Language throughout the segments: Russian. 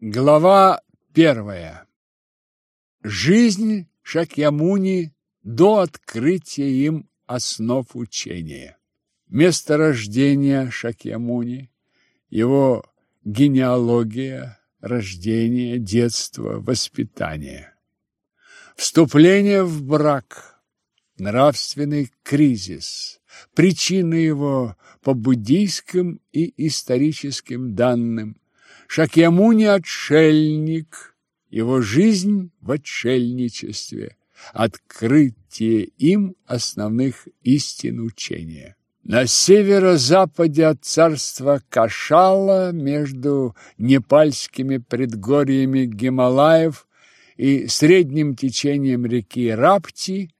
Глава первая. Жизнь Шакьямуни до открытия им основ учения. Место рождения Шакьямуни, его генеалогия, рождение, детство, воспитание. Вступление в брак, нравственный кризис, причины его по буддийским и историческим данным – Шакьямуни – отшельник, его жизнь в отшельничестве, открытие им основных истин учения. На северо-западе от царства Кашала между непальскими предгорьями Гималаев и средним течением реки Рапти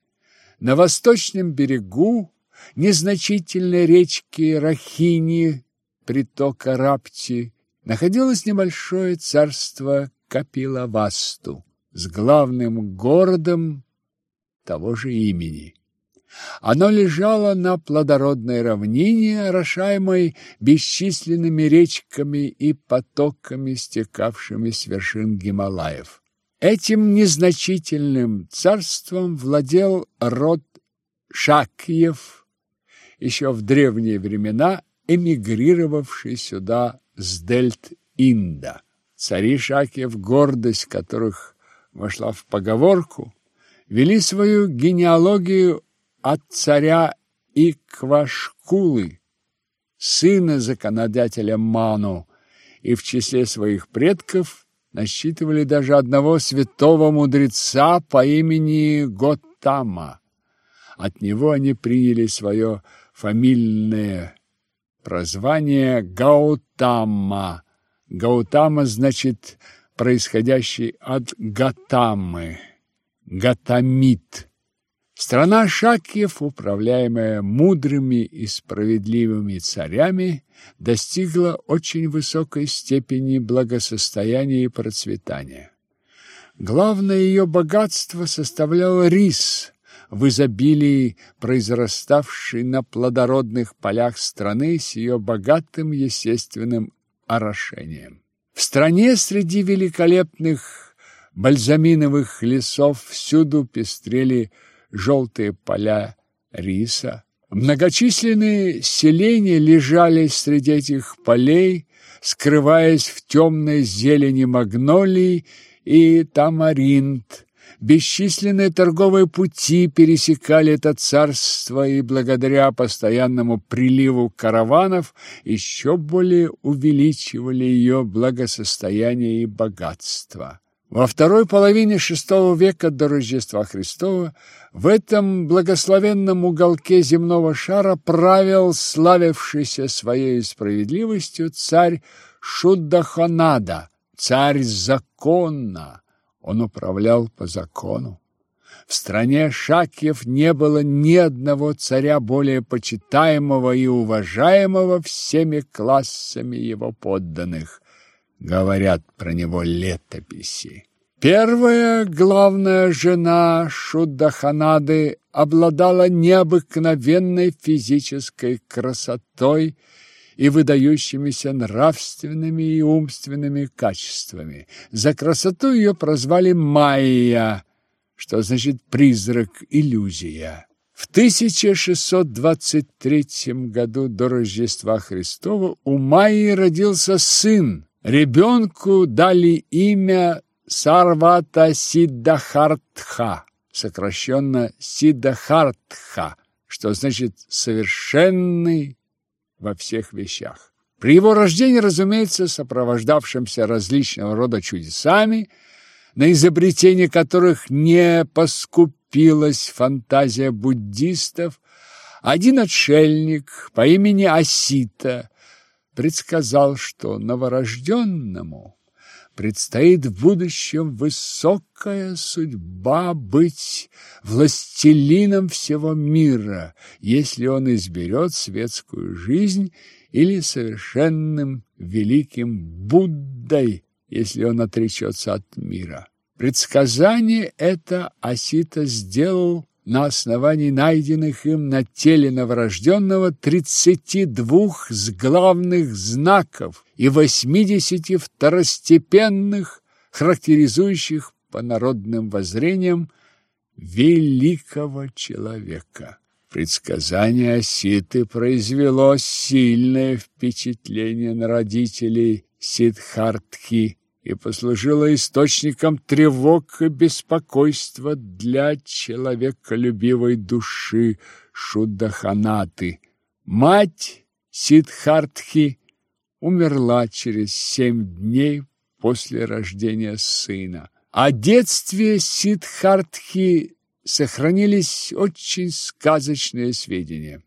на восточном берегу незначительной речки Рахини, притока Рапти, находилось небольшое царство Капилавасту с главным городом того же имени. Оно лежало на плодородной равнине, орошаемой бесчисленными речками и потоками, стекавшими с вершин Гималаев. Этим незначительным царством владел род Шакьев, еще в древние времена эмигрировавший сюда с Дельт-Инда. Цари Шакьев, гордость которых вошла в поговорку, вели свою генеалогию от царя Иквашкулы, сына законодателя Ману, и в числе своих предков насчитывали даже одного святого мудреца по имени Готама. От него они приняли свое фамильное прозвание Гаутама. Гаутама значит происходящий от Гатамы, Гатамит. Страна Шакьев, управляемая мудрыми и справедливыми царями, достигла очень высокой степени благосостояния и процветания. Главное ее богатство составлял рис, в изобилии произраставшей на плодородных полях страны с ее богатым естественным орошением. В стране среди великолепных бальзаминовых лесов всюду пестрели желтые поля риса. Многочисленные селения лежали среди этих полей, скрываясь в темной зелени магнолий и тамаринт, Бесчисленные торговые пути пересекали это царство, и благодаря постоянному приливу караванов еще более увеличивали ее благосостояние и богатство. Во второй половине VI века до Рождества Христова в этом благословенном уголке земного шара правил славившийся своей справедливостью царь Шуддаханада, царь закона, он управлял по закону. В стране Шакьев не было ни одного царя более почитаемого и уважаемого всеми классами его подданных, говорят про него летописи. Первая главная жена Шуддаханады обладала необыкновенной физической красотой и выдающимися нравственными и умственными качествами. За красоту ее прозвали Майя, что значит призрак, иллюзия. В 1623 году до Рождества Христова у Майи родился сын. Ребенку дали имя Сарвата Сиддахартха, сокращенно Сиддахартха, что значит «совершенный во всех вещах. При его рождении, разумеется, сопровождавшимся различного рода чудесами, на изобретение которых не поскупилась фантазия буддистов, один отшельник по имени Асита предсказал, что новорожденному предстоит в будущем высокая судьба быть властелином всего мира, если он изберет светскую жизнь, или совершенным великим Буддой, если он отречется от мира. Предсказание это Асита сделал на основании найденных им на теле новорожденного 32 главных знаков и 80 второстепенных, характеризующих по народным воззрениям великого человека. Предсказание Оситы произвело сильное впечатление на родителей Сиддхартхи и послужило источником тревог и беспокойства для человеколюбивой души Шуддаханаты. Мать Сиддхартхи умерла через семь дней после рождения сына. О детстве Сиддхартхи сохранились очень сказочные сведения.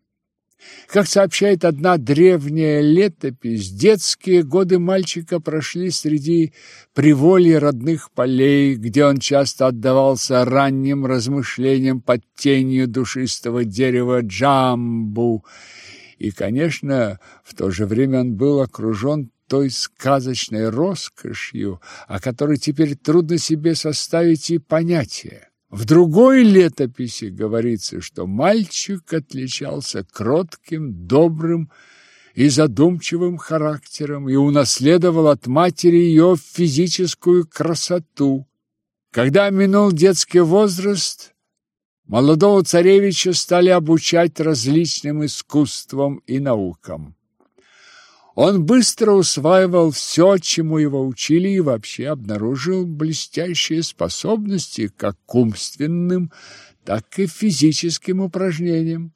Как сообщает одна древняя летопись, детские годы мальчика прошли среди приволья родных полей, где он часто отдавался ранним размышлениям под тенью душистого дерева джамбу. И, конечно, в то же время он был окружен той сказочной роскошью, о которой теперь трудно себе составить и понятие. В другой летописи говорится, что мальчик отличался кротким, добрым и задумчивым характером и унаследовал от матери ее физическую красоту. Когда минул детский возраст, молодого царевича стали обучать различным искусствам и наукам. Он быстро усваивал все, чему его учили, и вообще обнаружил блестящие способности как к умственным, так и физическим упражнениям.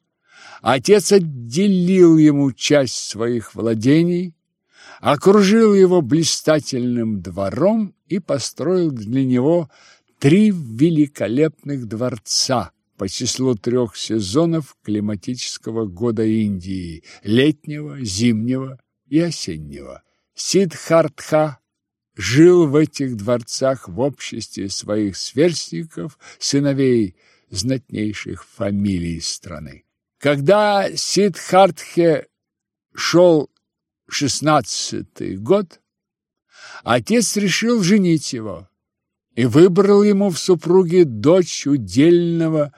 Отец отделил ему часть своих владений, окружил его блистательным двором и построил для него три великолепных дворца по числу трех сезонов климатического года Индии – летнего, зимнего и осеннего. Сиддхартха жил в этих дворцах в обществе своих сверстников, сыновей знатнейших фамилий страны. Когда Сиддхартхе шел шестнадцатый год, отец решил женить его и выбрал ему в супруге дочь удельного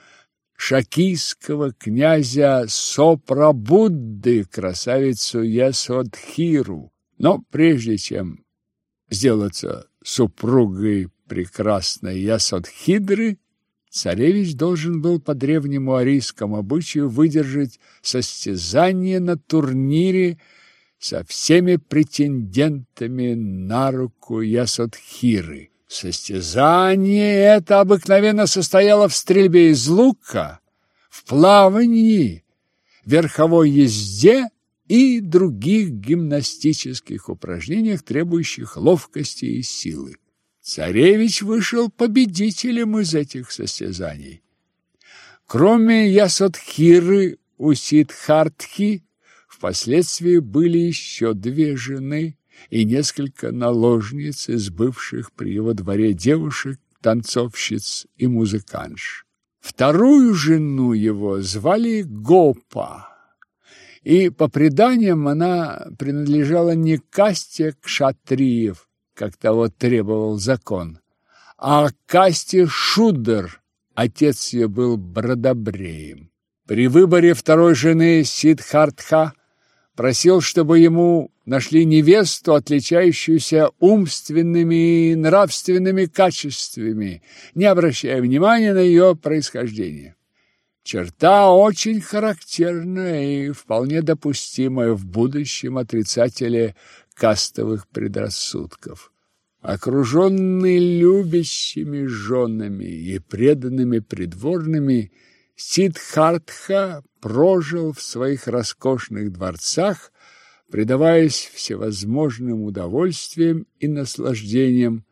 шакийского князя Сопрабудды, красавицу Ясодхиру. Но прежде чем сделаться супругой прекрасной Ясодхидры, царевич должен был по древнему арийскому обычаю выдержать состязание на турнире со всеми претендентами на руку Ясодхиры. Состязание это обыкновенно состояло в стрельбе из лука, в плавании, верховой езде и других гимнастических упражнениях, требующих ловкости и силы. Царевич вышел победителем из этих состязаний. Кроме Ясодхиры у Сиддхартхи впоследствии были еще две жены и несколько наложниц из бывших при его дворе девушек, танцовщиц и музыканш. Вторую жену его звали Гопа, и, по преданиям, она принадлежала не касте кшатриев, как того требовал закон, а касте шудер, отец ее был бродобреем. При выборе второй жены Сиддхартха просил, чтобы ему нашли невесту, отличающуюся умственными и нравственными качествами, не обращая внимания на ее происхождение. Черта очень характерная и вполне допустимая в будущем отрицателе кастовых предрассудков. Окруженный любящими женами и преданными придворными, Сиддхартха прожил в своих роскошных дворцах, предаваясь всевозможным удовольствиям и наслаждениям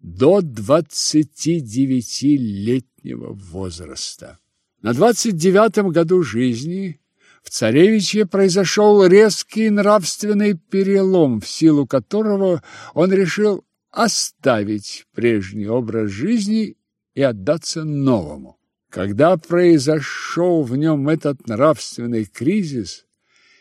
до 29-летнего возраста. На 29-м году жизни в царевиче произошел резкий нравственный перелом, в силу которого он решил оставить прежний образ жизни и отдаться новому. Когда произошел в нем этот нравственный кризис,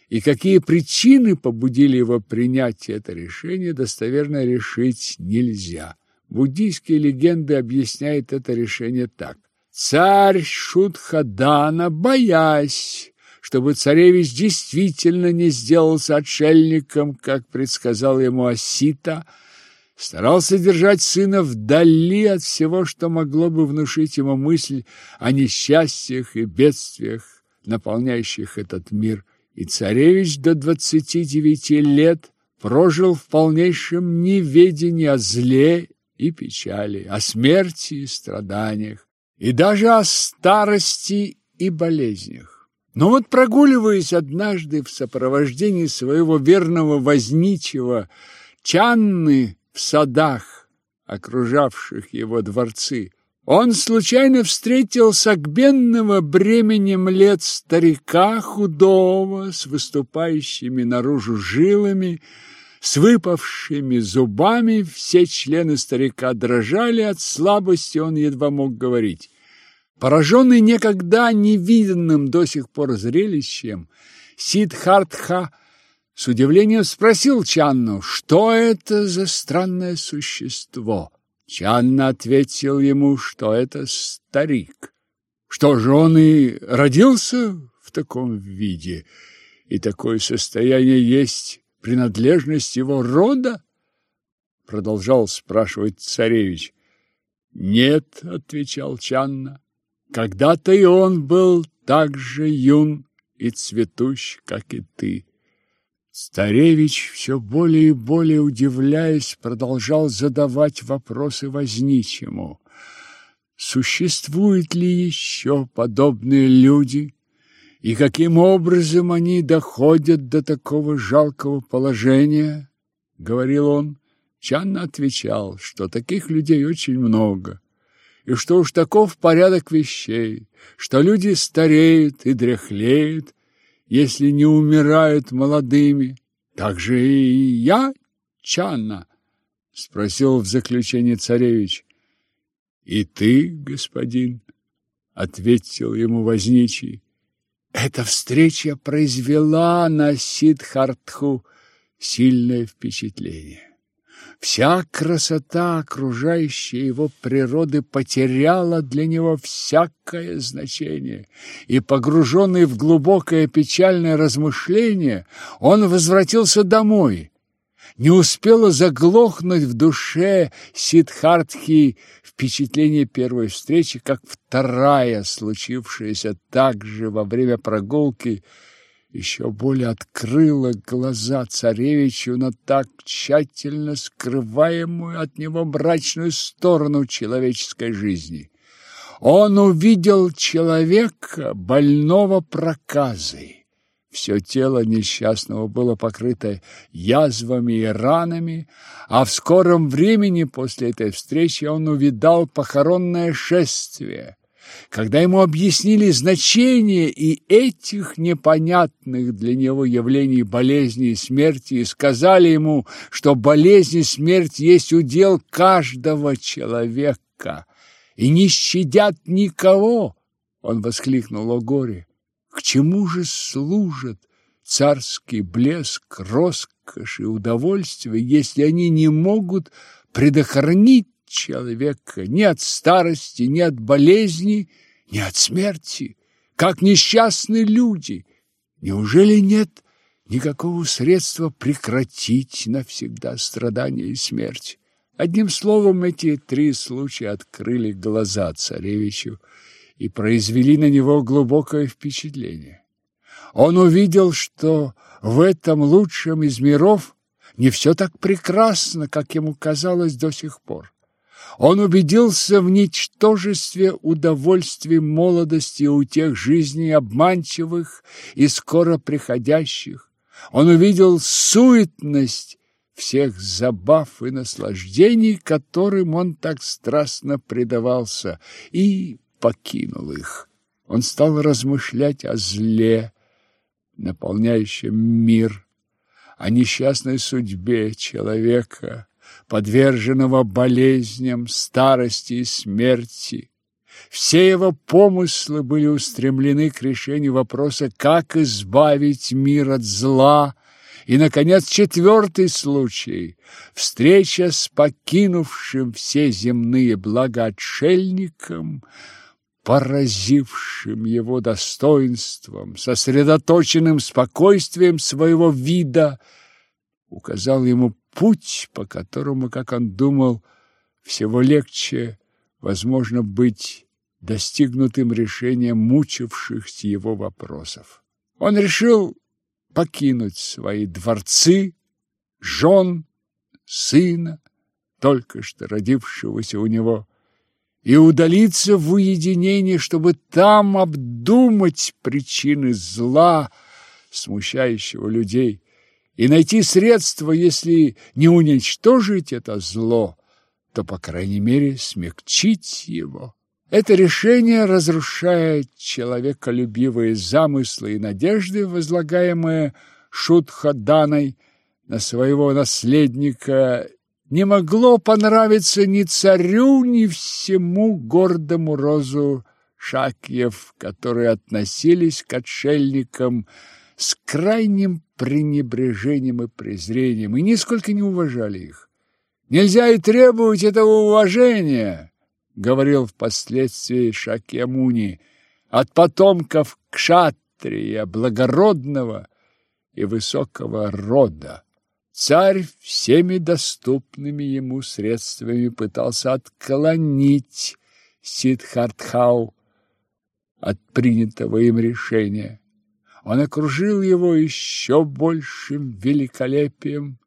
и какие причины побудили его принять это решение, достоверно решить нельзя. Буддийские легенды объясняют это решение так. Царь Шутхадана, боясь, чтобы царевич действительно не сделался отшельником, как предсказал ему Осита, старался держать сына вдали от всего, что могло бы внушить ему мысль о несчастьях и бедствиях, наполняющих этот мир. И царевич до двадцати девяти лет прожил в полнейшем неведении о зле и печали, о смерти и страданиях, и даже о старости и болезнях. Но вот прогуливаясь однажды в сопровождении своего верного возничего Чанны в садах, окружавших его дворцы, он случайно встретил согбенного бременем лет старика худого, с выступающими наружу жилами, с выпавшими зубами, все члены старика дрожали от слабости, он едва мог говорить. Пораженный никогда невиданным до сих пор зрелищем, Сидхартха с удивлением спросил Чанну, что это за странное существо. Чанна ответил ему, что это старик. Что же он и родился в таком виде, и такое состояние есть принадлежность его рода? Продолжал спрашивать царевич. Нет, отвечал Чанна. Когда-то и он был так же юн и цветущ, как и ты. Старевич, все более и более удивляясь, продолжал задавать вопросы возничему. Существуют ли еще подобные люди, и каким образом они доходят до такого жалкого положения? — говорил он. Чан отвечал, что таких людей очень много, и что уж таков порядок вещей, что люди стареют и дряхлеют, если не умирают молодыми. Так же и я, Чанна, спросил в заключение царевич. И ты, господин, ответил ему возничий. Эта встреча произвела на Сидхартху сильное впечатление. Вся красота окружающей его природы потеряла для него всякое значение, и, погруженный в глубокое печальное размышление, он возвратился домой. Не успело заглохнуть в душе Сидхартхи впечатление первой встречи, как вторая, случившаяся также во время прогулки, еще более открыла глаза царевичу на так тщательно скрываемую от него мрачную сторону человеческой жизни. Он увидел человека, больного проказой. Все тело несчастного было покрыто язвами и ранами, а в скором времени после этой встречи он увидал похоронное шествие – когда ему объяснили значение и этих непонятных для него явлений болезни и смерти и сказали ему, что болезнь и смерть есть удел каждого человека и не щадят никого, он воскликнул о горе. К чему же служат царский блеск, роскошь и удовольствие, если они не могут предохранить человека ни от старости, ни от болезни, ни от смерти, как несчастные люди. Неужели нет никакого средства прекратить навсегда страдания и смерть? Одним словом, эти три случая открыли глаза царевичу и произвели на него глубокое впечатление. Он увидел, что в этом лучшем из миров не все так прекрасно, как ему казалось до сих пор. Он убедился в ничтожестве удовольствий молодости у тех жизней обманчивых и скоро приходящих. Он увидел суетность всех забав и наслаждений, которым он так страстно предавался, и покинул их. Он стал размышлять о зле, наполняющем мир, о несчастной судьбе человека, подверженного болезням, старости и смерти. Все его помыслы были устремлены к решению вопроса, как избавить мир от зла. И, наконец, четвертый случай – встреча с покинувшим все земные блага отшельником поразившим его достоинством, сосредоточенным спокойствием своего вида, указал ему путь, по которому, как он думал, всего легче возможно быть достигнутым решением мучивших его вопросов. Он решил покинуть свои дворцы, жен, сына, только что родившегося у него, и удалиться в уединение, чтобы там обдумать причины зла, смущающего людей, и найти средства, если не уничтожить это зло, то, по крайней мере, смягчить его. Это решение разрушает человеколюбивые замыслы и надежды, возлагаемые Шутхаданой на своего наследника, не могло понравиться ни царю, ни всему гордому розу Шакьев, которые относились к отшельникам с крайним пренебрежением и презрением и нисколько не уважали их. Нельзя и требовать этого уважения, говорил впоследствии Шакьямуни, от потомков кшатрия, благородного и высокого рода. Царь всеми доступными ему средствами пытался отклонить Сидхартхау от принятого им решения. Он окружил его еще большим великолепием,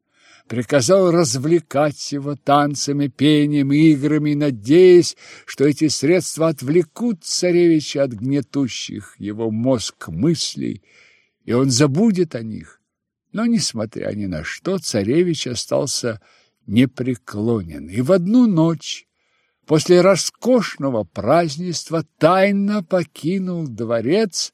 приказал развлекать его танцами, пением, играми, надеясь, что эти средства отвлекут царевича от гнетущих его мозг мыслей, и он забудет о них. Но, несмотря ни на что, царевич остался непреклонен, и в одну ночь после роскошного празднества тайно покинул дворец,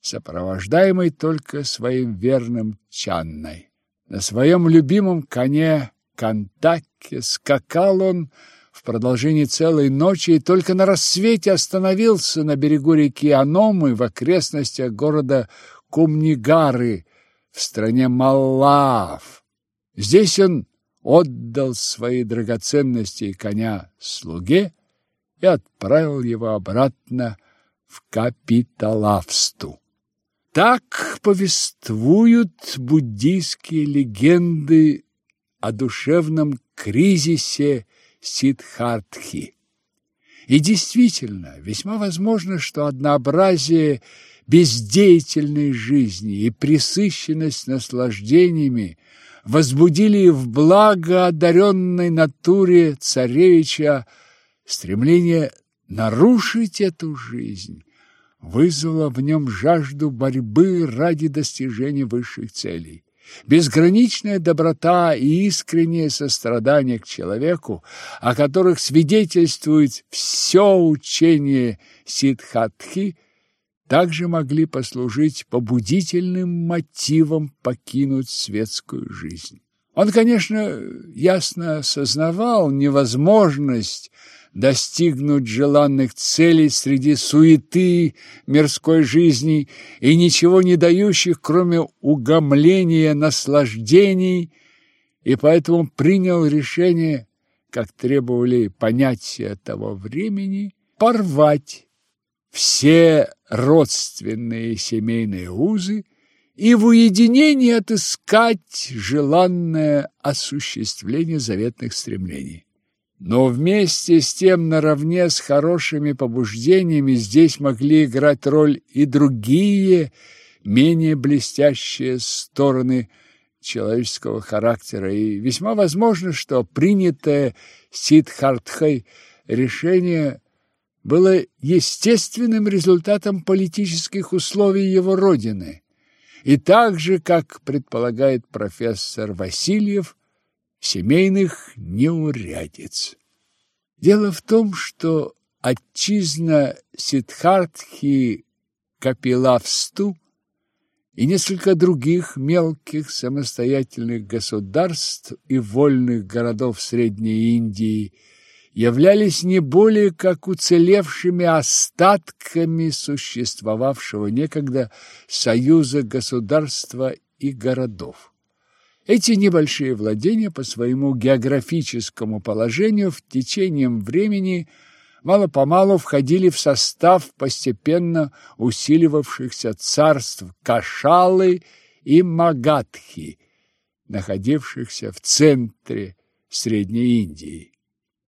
сопровождаемый только своим верным Чанной. На своем любимом коне Кантаке скакал он в продолжении целой ночи и только на рассвете остановился на берегу реки Аномы в окрестностях города Кумнигары в стране Маллав. Здесь он отдал свои драгоценности и коня слуге и отправил его обратно в Капиталавсту. Так повествуют буддийские легенды о душевном кризисе Сиддхартхи. И действительно, весьма возможно, что однообразие бездеятельной жизни и пресыщенность наслаждениями возбудили в благо одаренной натуре царевича стремление нарушить эту жизнь, вызвало в нем жажду борьбы ради достижения высших целей. Безграничная доброта и искреннее сострадание к человеку, о которых свидетельствует все учение Сиддхатхи, также могли послужить побудительным мотивом покинуть светскую жизнь. Он, конечно, ясно осознавал невозможность достигнуть желанных целей среди суеты мирской жизни и ничего не дающих, кроме угомления наслаждений, и поэтому принял решение, как требовали понятия того времени, порвать все родственные семейные узы и в уединении отыскать желанное осуществление заветных стремлений. Но вместе с тем, наравне с хорошими побуждениями, здесь могли играть роль и другие, менее блестящие стороны человеческого характера, и весьма возможно, что принятое Сиддхартхой решение было естественным результатом политических условий его родины, и так же, как предполагает профессор Васильев, семейных неурядиц. Дело в том, что отчизна Сиддхартхи Капилавсту и несколько других мелких самостоятельных государств и вольных городов Средней Индии являлись не более как уцелевшими остатками существовавшего некогда союза государства и городов. Эти небольшие владения по своему географическому положению в течение времени мало-помалу входили в состав постепенно усиливавшихся царств Кашалы и Магадхи, находившихся в центре Средней Индии.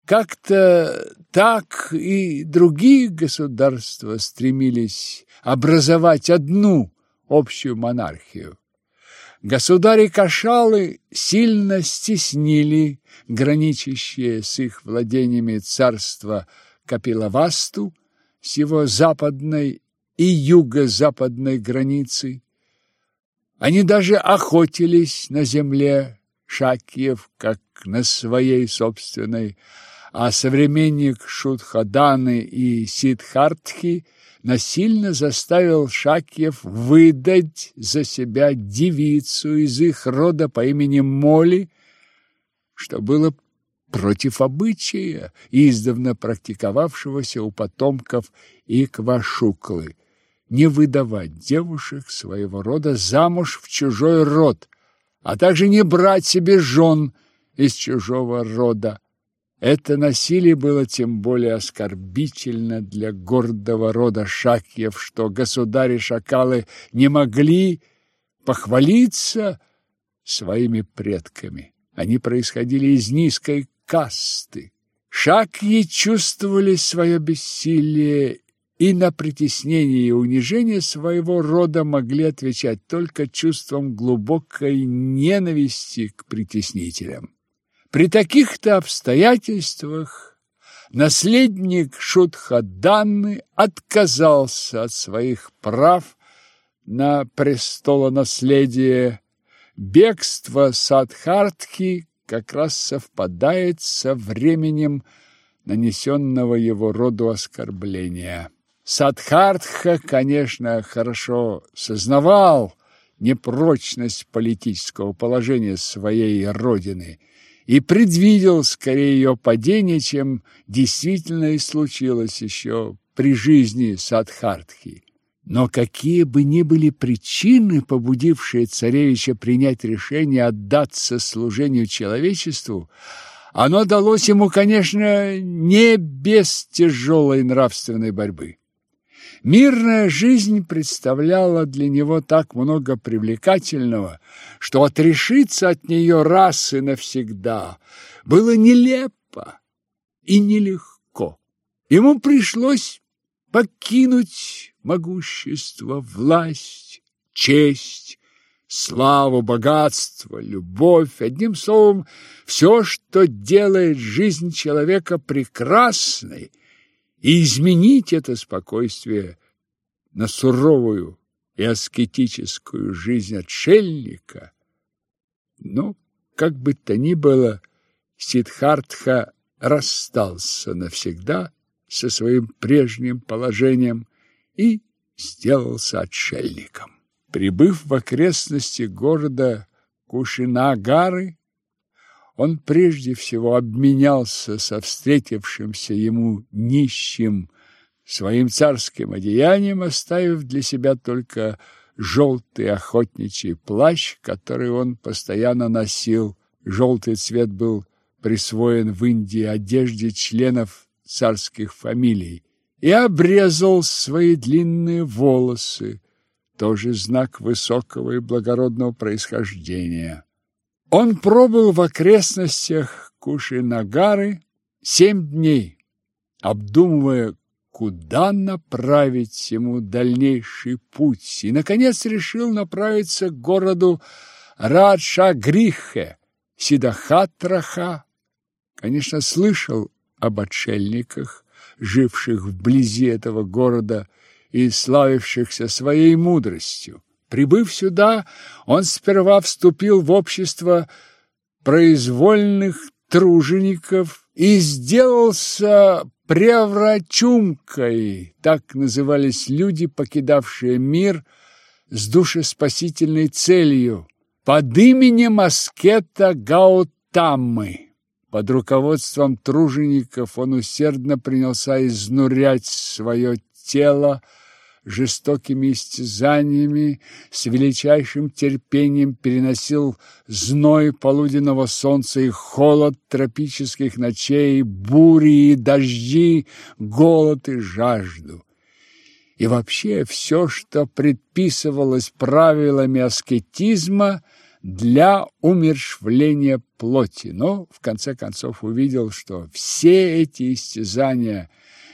Как-то так и другие государства стремились образовать одну общую монархию. Государи Кашалы сильно стеснили граничащее с их владениями царство Капилавасту с его западной и юго-западной границей. Они даже охотились на земле Шакьев, как на своей собственной, а современник Шудхаданы и Сидхартхи насильно заставил Шакьев выдать за себя девицу из их рода по имени Моли, что было против обычая, издавна практиковавшегося у потомков Иквашуклы, не выдавать девушек своего рода замуж в чужой род, а также не брать себе жен из чужого рода. Это насилие было тем более оскорбительно для гордого рода Шакьев, что государи-шакалы не могли похвалиться своими предками. Они происходили из низкой касты. Шакьи чувствовали свое бессилие и на притеснение и унижение своего рода могли отвечать только чувством глубокой ненависти к притеснителям. При таких-то обстоятельствах наследник Шутхаданы отказался от своих прав на престолонаследие. Бегство Садхартхи как раз совпадает со временем нанесенного его роду оскорбления. Садхартха, конечно, хорошо сознавал непрочность политического положения своей родины и предвидел скорее ее падение, чем действительно и случилось еще при жизни Садхартхи. Но какие бы ни были причины, побудившие царевича принять решение отдаться служению человечеству, оно далось ему, конечно, не без тяжелой нравственной борьбы. Мирная жизнь представляла для него так много привлекательного, что отрешиться от нее раз и навсегда было нелепо и нелегко. Ему пришлось покинуть могущество, власть, честь, славу, богатство, любовь, одним словом, все, что делает жизнь человека прекрасной, и изменить это спокойствие на суровую и аскетическую жизнь отшельника. Но, как бы то ни было, Сиддхартха расстался навсегда со своим прежним положением и сделался отшельником. Прибыв в окрестности города Кушинагары, он прежде всего обменялся со встретившимся ему нищим своим царским одеянием, оставив для себя только желтый охотничий плащ, который он постоянно носил. Желтый цвет был присвоен в Индии одежде членов царских фамилий и обрезал свои длинные волосы, тоже знак высокого и благородного происхождения. Он пробыл в окрестностях Кушинагары семь дней, обдумывая, куда направить ему дальнейший путь, и, наконец, решил направиться к городу Раджагрихе, Сидахатраха. Конечно, слышал об отшельниках, живших вблизи этого города и славившихся своей мудростью. Прибыв сюда, он сперва вступил в общество произвольных тружеников и сделался преврачумкой, так назывались люди, покидавшие мир с душеспасительной целью, под именем аскета Гаутаммы. Под руководством тружеников он усердно принялся изнурять свое тело, жестокими истязаниями, с величайшим терпением переносил зной полуденного солнца и холод тропических ночей, бури и дожди, голод и жажду. И вообще все, что предписывалось правилами аскетизма – для умершвления плоти, но в конце концов увидел, что все эти истязания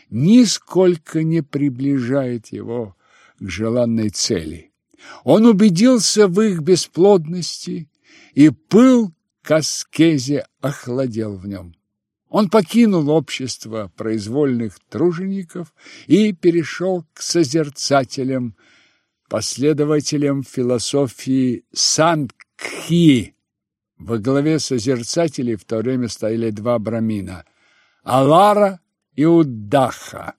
нисколько не приближают его к желанной цели. Он убедился в их бесплодности, и пыл к аскезе охладел в нем. Он покинул общество произвольных тружеников и перешел к созерцателям, последователям философии Санкт Кхи. Во главе созерцателей в то время стояли два брамина – Алара и Уддаха.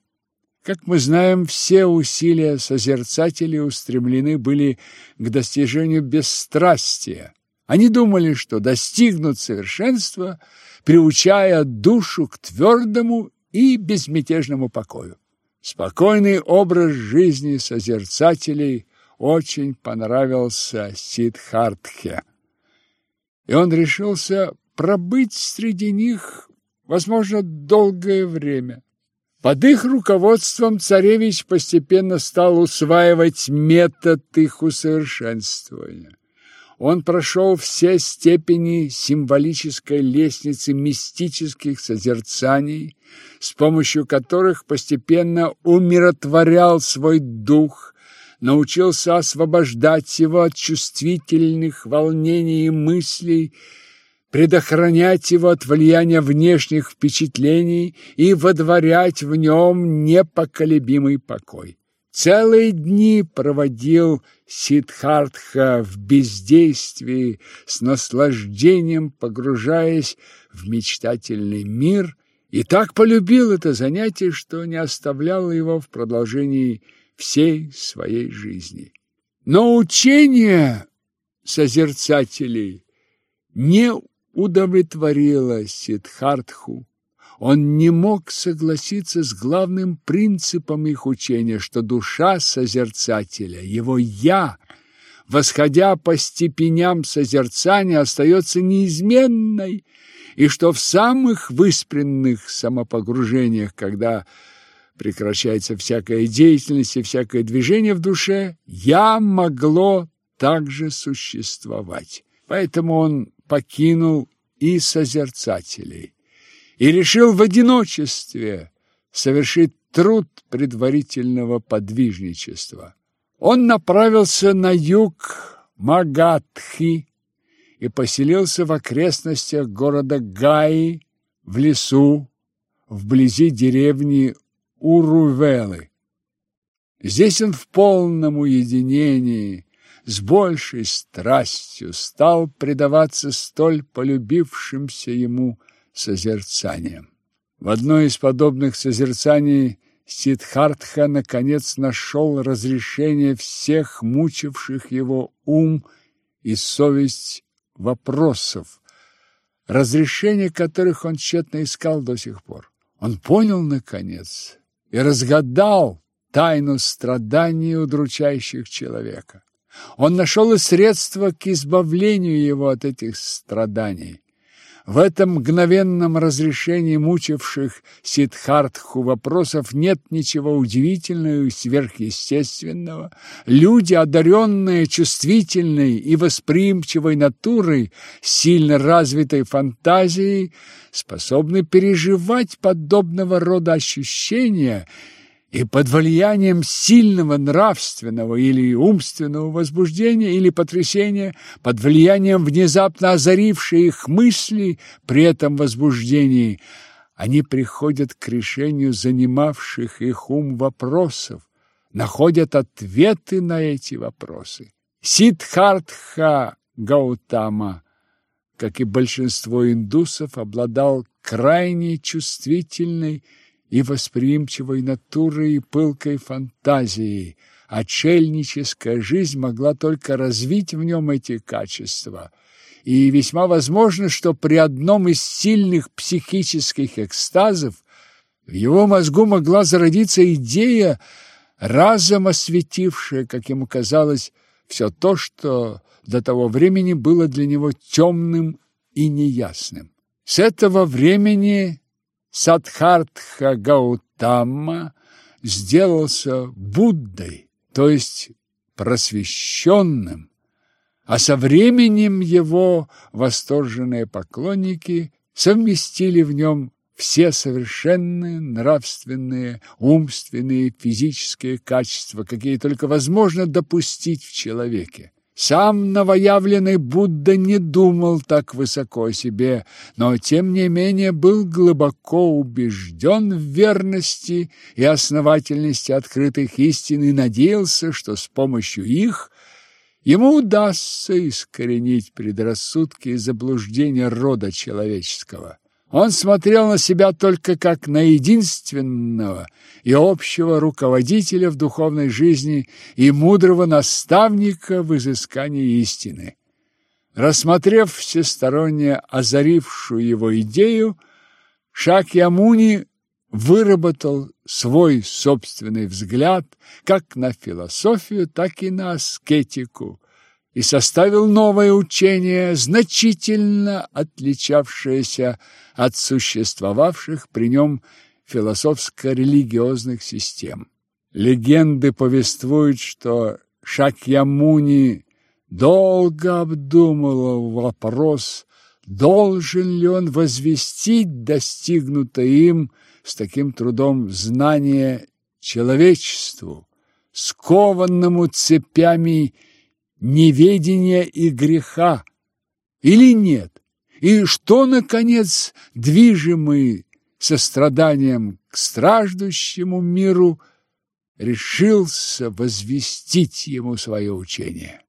Как мы знаем, все усилия созерцателей устремлены были к достижению бесстрастия. Они думали, что достигнут совершенства, приучая душу к твердому и безмятежному покою. Спокойный образ жизни созерцателей очень понравился Сиддхартхе. И он решился пробыть среди них, возможно, долгое время. Под их руководством царевич постепенно стал усваивать метод их усовершенствования. Он прошел все степени символической лестницы мистических созерцаний, с помощью которых постепенно умиротворял свой дух, научился освобождать его от чувствительных волнений и мыслей, предохранять его от влияния внешних впечатлений и водворять в нем непоколебимый покой. Целые дни проводил Сиддхартха в бездействии, с наслаждением погружаясь в мечтательный мир, и так полюбил это занятие, что не оставлял его в продолжении всей своей жизни. Но учение созерцателей не удовлетворило Сиддхартху. Он не мог согласиться с главным принципом их учения, что душа созерцателя, его «я», восходя по степеням созерцания, остается неизменной, и что в самых выспренных самопогружениях, когда прекращается всякая деятельность и всякое движение в душе, я могло также существовать. Поэтому он покинул и созерцателей и решил в одиночестве совершить труд предварительного подвижничества. Он направился на юг Магадхи и поселился в окрестностях города Гаи, в лесу, вблизи деревни Урувелы. Здесь он в полном уединении, с большей страстью стал предаваться столь полюбившимся ему созерцаниям. В одной из подобных созерцаний Сиддхартха наконец нашел разрешение всех мучивших его ум и совесть вопросов, разрешение которых он тщетно искал до сих пор. Он понял, наконец, и разгадал тайну страданий, удручающих человека. Он нашел и средства к избавлению его от этих страданий. В этом мгновенном разрешении мучивших Сиддхартху вопросов нет ничего удивительного и сверхъестественного. Люди, одаренные чувствительной и восприимчивой натурой, сильно развитой фантазией, способны переживать подобного рода ощущения – и под влиянием сильного нравственного или умственного возбуждения или потрясения, под влиянием внезапно озарившей их мысли при этом возбуждении, они приходят к решению занимавших их ум вопросов, находят ответы на эти вопросы. Сиддхартха Гаутама, как и большинство индусов, обладал крайне чувствительной и восприимчивой натурой и пылкой фантазией. Отшельническая жизнь могла только развить в нем эти качества. И весьма возможно, что при одном из сильных психических экстазов в его мозгу могла зародиться идея разом осветившее, как ему казалось, все то, что до того времени было для него темным и неясным. С этого времени Садхартха Гаутама сделался Буддой, то есть просвещенным, а со временем его восторженные поклонники совместили в нем все совершенные нравственные, умственные, физические качества, какие только возможно допустить в человеке. Сам новоявленный Будда не думал так высоко о себе, но, тем не менее, был глубоко убежден в верности и основательности открытых истин и надеялся, что с помощью их ему удастся искоренить предрассудки и заблуждения рода человеческого. Он смотрел на себя только как на единственного и общего руководителя в духовной жизни и мудрого наставника в изыскании истины. Рассмотрев всесторонне озарившую его идею, Шакьямуни выработал свой собственный взгляд как на философию, так и на аскетику, и составил новое учение, значительно отличавшееся от существовавших при нем философско-религиозных систем. Легенды повествуют, что Шакьямуни долго обдумывал вопрос, должен ли он возвестить достигнутое им с таким трудом знание человечеству, скованному цепями неведения и греха, или нет? И что, наконец, движимый состраданием к страждущему миру, решился возвестить ему свое учение?